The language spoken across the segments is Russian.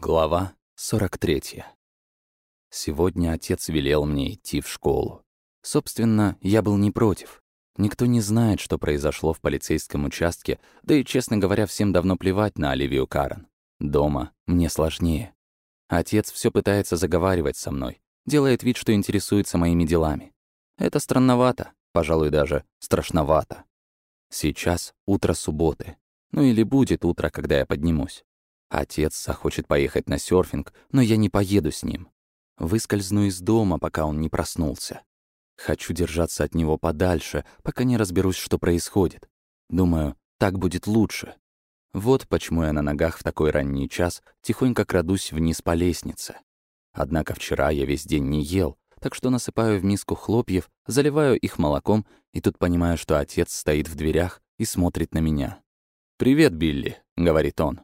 Глава 43. Сегодня отец велел мне идти в школу. Собственно, я был не против. Никто не знает, что произошло в полицейском участке, да и, честно говоря, всем давно плевать на Оливию Карен. Дома мне сложнее. Отец все пытается заговаривать со мной, делает вид, что интересуется моими делами. Это странновато, пожалуй, даже страшновато. Сейчас утро субботы. Ну или будет утро, когда я поднимусь. Отец захочет поехать на серфинг, но я не поеду с ним. Выскользну из дома, пока он не проснулся. Хочу держаться от него подальше, пока не разберусь, что происходит. Думаю, так будет лучше. Вот почему я на ногах в такой ранний час тихонько крадусь вниз по лестнице. Однако вчера я весь день не ел, так что насыпаю в миску хлопьев, заливаю их молоком, и тут понимаю, что отец стоит в дверях и смотрит на меня. «Привет, Билли», — говорит он.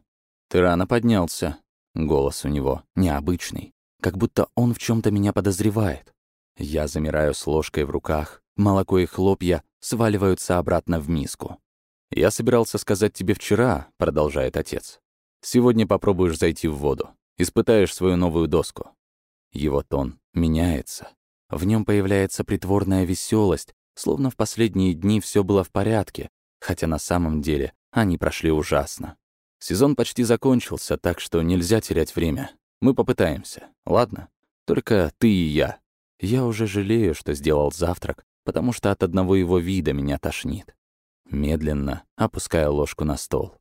«Ты рано поднялся». Голос у него необычный, как будто он в чем то меня подозревает. Я замираю с ложкой в руках, молоко и хлопья сваливаются обратно в миску. «Я собирался сказать тебе вчера», — продолжает отец. «Сегодня попробуешь зайти в воду, испытаешь свою новую доску». Его тон меняется. В нем появляется притворная веселость, словно в последние дни все было в порядке, хотя на самом деле они прошли ужасно. Сезон почти закончился, так что нельзя терять время. Мы попытаемся, ладно? Только ты и я. Я уже жалею, что сделал завтрак, потому что от одного его вида меня тошнит. Медленно опуская ложку на стол.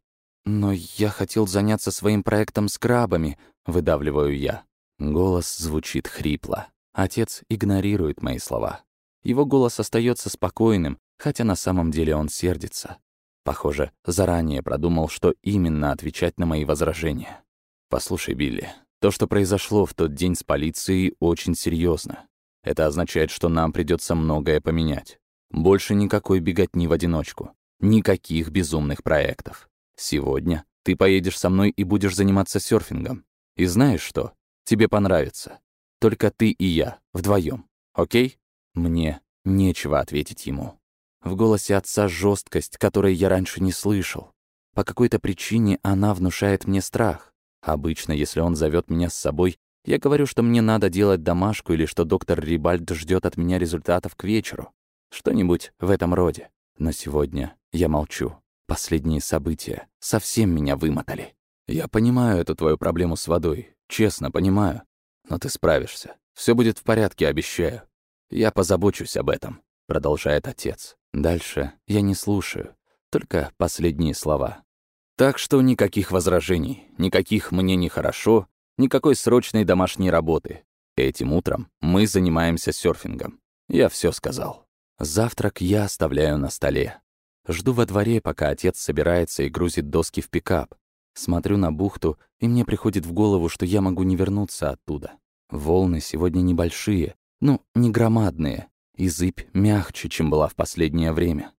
«Но я хотел заняться своим проектом с крабами», — выдавливаю я. Голос звучит хрипло. Отец игнорирует мои слова. Его голос остается спокойным, хотя на самом деле он сердится. Похоже, заранее продумал, что именно отвечать на мои возражения. «Послушай, Билли, то, что произошло в тот день с полицией, очень серьезно. Это означает, что нам придется многое поменять. Больше никакой беготни в одиночку. Никаких безумных проектов. Сегодня ты поедешь со мной и будешь заниматься серфингом. И знаешь что? Тебе понравится. Только ты и я, вдвоем. Окей? Мне нечего ответить ему. В голосе отца жесткость, которой я раньше не слышал. По какой-то причине она внушает мне страх. Обычно, если он зовет меня с собой, я говорю, что мне надо делать домашку или что доктор Рибальд ждет от меня результатов к вечеру. Что-нибудь в этом роде. Но сегодня я молчу. Последние события совсем меня вымотали. Я понимаю эту твою проблему с водой, честно понимаю. Но ты справишься. Все будет в порядке, обещаю. Я позабочусь об этом, продолжает отец. Дальше я не слушаю, только последние слова. Так что никаких возражений, никаких «мне нехорошо», никакой срочной домашней работы. Этим утром мы занимаемся серфингом. Я все сказал. Завтрак я оставляю на столе. Жду во дворе, пока отец собирается и грузит доски в пикап. Смотрю на бухту, и мне приходит в голову, что я могу не вернуться оттуда. Волны сегодня небольшие, ну, не громадные, и зыбь мягче, чем была в последнее время.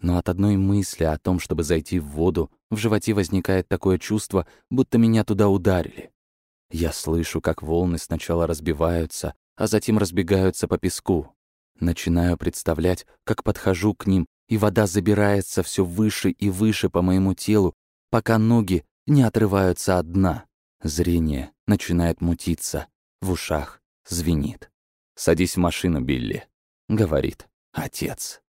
Но от одной мысли о том, чтобы зайти в воду, в животе возникает такое чувство, будто меня туда ударили. Я слышу, как волны сначала разбиваются, а затем разбегаются по песку. Начинаю представлять, как подхожу к ним, и вода забирается все выше и выше по моему телу, пока ноги не отрываются от дна. Зрение начинает мутиться, в ушах звенит. «Садись в машину, Билли», — говорит отец.